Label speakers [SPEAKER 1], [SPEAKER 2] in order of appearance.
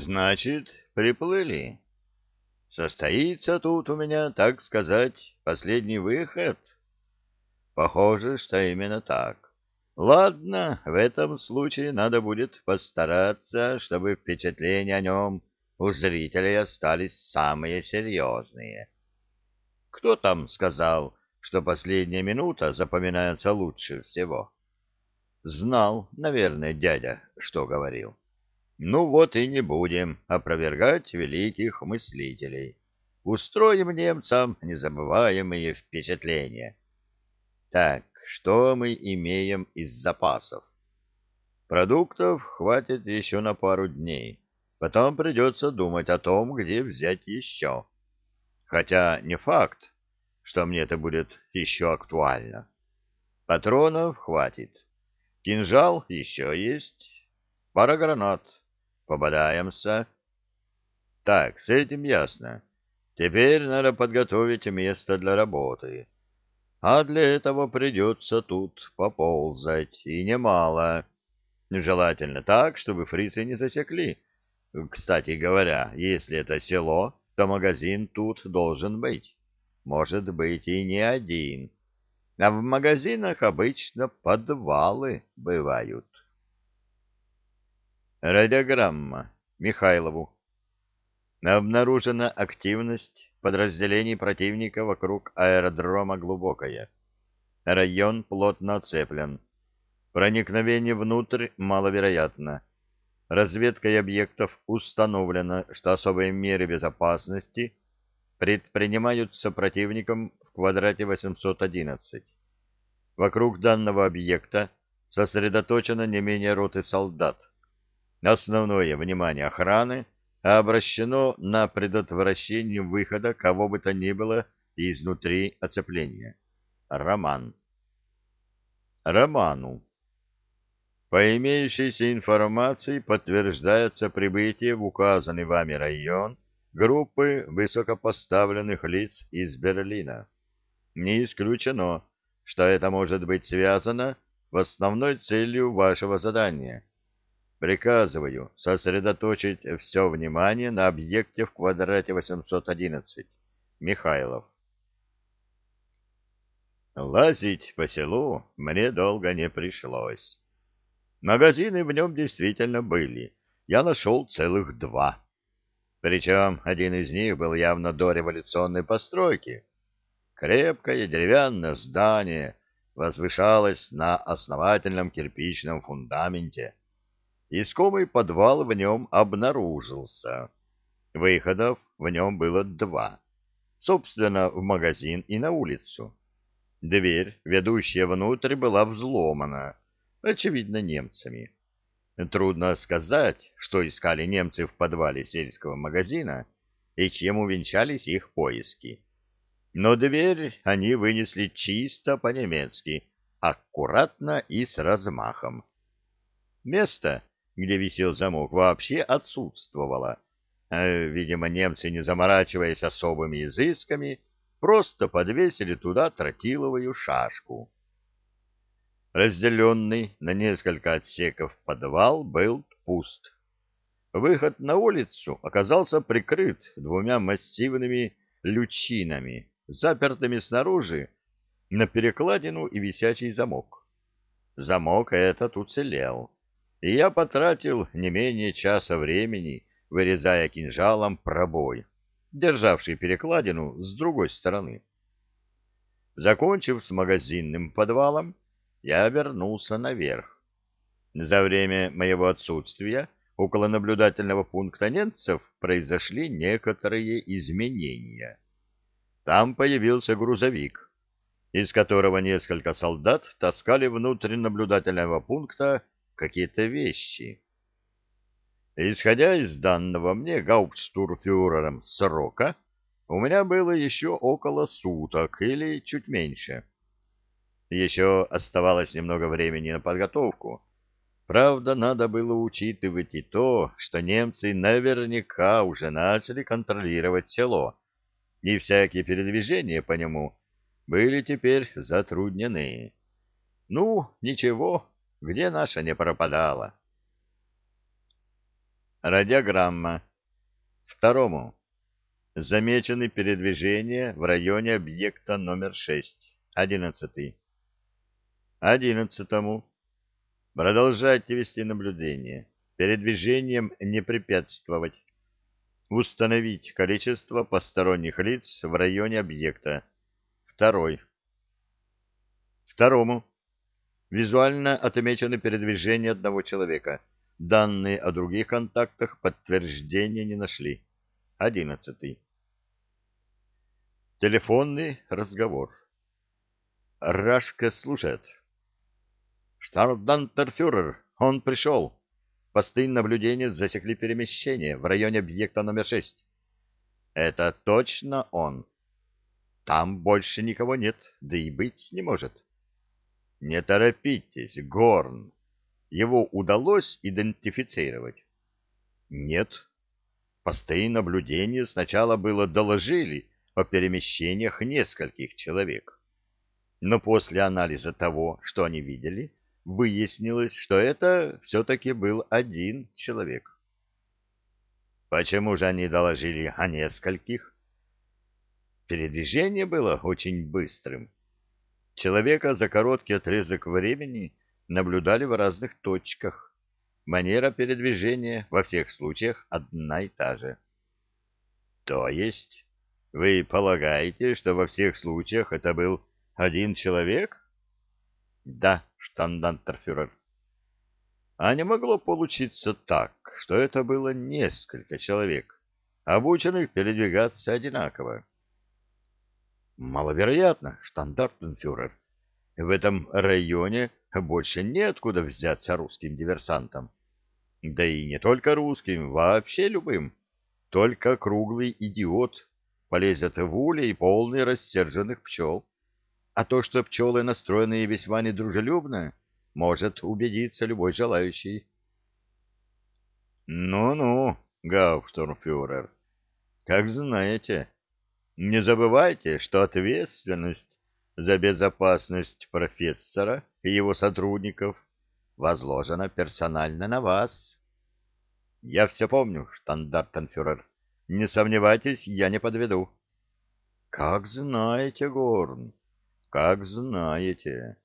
[SPEAKER 1] Значит, приплыли. Состоится тут у меня, так сказать, последний выход. Похоже, что именно так. Ладно, в этом случае надо будет постараться, чтобы впечатления о нем у зрителей остались самые серьезные. Кто там сказал, что последняя минута запоминается лучше всего? Знал, наверное, дядя, что говорил. Ну вот и не будем опровергать великих мыслителей. Устроим немцам незабываемые впечатления. Так, что мы имеем из запасов? Продуктов хватит еще на пару дней. Потом придется думать о том, где взять еще. Хотя не факт, что мне это будет еще актуально. Патронов хватит. Кинжал еще есть. Пара гранат. Пободаемся. Так, с этим ясно. Теперь надо подготовить место для работы. А для этого придется тут поползать, и немало. Желательно так, чтобы фрицы не засекли. Кстати говоря, если это село, то магазин тут должен быть. Может быть и не один. А в магазинах обычно подвалы бывают. Радиограмма. Михайлову. Обнаружена активность подразделений противника вокруг аэродрома Глубокое. Район плотно оцеплен. Проникновение внутрь маловероятно. Разведкой объектов установлено, что особые меры безопасности предпринимаются противником в квадрате 811. Вокруг данного объекта сосредоточено не менее роты солдат Основное внимание охраны обращено на предотвращение выхода кого бы то ни было изнутри оцепления. Роман. Роману. По имеющейся информации подтверждается прибытие в указанный вами район группы высокопоставленных лиц из Берлина. Не исключено, что это может быть связано в основной целью вашего задания — Приказываю сосредоточить все внимание на объекте в квадрате 811. Михайлов. Лазить по селу мне долго не пришлось. Магазины в нем действительно были. Я нашел целых два. Причем один из них был явно дореволюционной постройки. Крепкое деревянное здание возвышалось на основательном кирпичном фундаменте Искомый подвал в нем обнаружился. Выходов в нем было два. Собственно, в магазин и на улицу. Дверь, ведущая внутрь, была взломана, очевидно, немцами. Трудно сказать, что искали немцы в подвале сельского магазина и чем увенчались их поиски. Но дверь они вынесли чисто по-немецки, аккуратно и с размахом. Место, где висел замок, вообще отсутствовало. А, видимо, немцы, не заморачиваясь особыми изысками, просто подвесили туда тротиловую шашку. Разделенный на несколько отсеков подвал был пуст. Выход на улицу оказался прикрыт двумя массивными лючинами, запертыми снаружи на перекладину и висячий замок. Замок этот уцелел и я потратил не менее часа времени, вырезая кинжалом пробой, державший перекладину с другой стороны. Закончив с магазинным подвалом, я вернулся наверх. За время моего отсутствия около наблюдательного пункта немцев произошли некоторые изменения. Там появился грузовик, из которого несколько солдат таскали внутрь наблюдательного пункта какие-то вещи. Исходя из данного мне гауптштурфюрером срока, у меня было еще около суток или чуть меньше. Еще оставалось немного времени на подготовку. Правда, надо было учитывать и то, что немцы наверняка уже начали контролировать село, и всякие передвижения по нему были теперь затруднены. Ну, ничего, где наша не пропадала. Радиограмма. Второму. Замечены передвижения в районе объекта номер 6. Одиннадцатый. Одиннадцатому. Продолжайте вести наблюдение. Передвижением не препятствовать. Установить количество посторонних лиц в районе объекта. Второй. Второму. Визуально отмечены передвижения одного человека. Данные о других контактах подтверждения не нашли. Одиннадцатый. Телефонный разговор. Рашка слушает. Штардантерфюрер, он пришел. Посты наблюдения засекли перемещение в районе объекта номер шесть. Это точно он. Там больше никого нет, да и быть не может. Не торопитесь, Горн. Его удалось идентифицировать? Нет. Посты наблюдения сначала было доложили о перемещениях нескольких человек. Но после анализа того, что они видели, выяснилось, что это все-таки был один человек. Почему же они доложили о нескольких? Передвижение было очень быстрым. Человека за короткий отрезок времени наблюдали в разных точках. Манера передвижения во всех случаях одна и та же. То есть вы полагаете, что во всех случаях это был один человек? Да, штандантерфюрер. А не могло получиться так, что это было несколько человек, обученных передвигаться одинаково. Маловероятно, штандартенфюрер. В этом районе больше неоткуда взяться русским диверсантам. Да и не только русским, вообще любым. Только круглый идиот полезет в улей полный рассерженных пчел. А то, что пчелы настроены весьма недружелюбно, может убедиться любой желающий. Ну-ну, гауптурмфюрер, как знаете. Не забывайте, что ответственность за безопасность профессора и его сотрудников возложена персонально на вас. Я все помню, штандартенфюрер. Не сомневайтесь, я не подведу. Как знаете, Горн, как знаете.